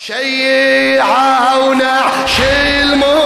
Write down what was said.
شيعة ونعش المرتضى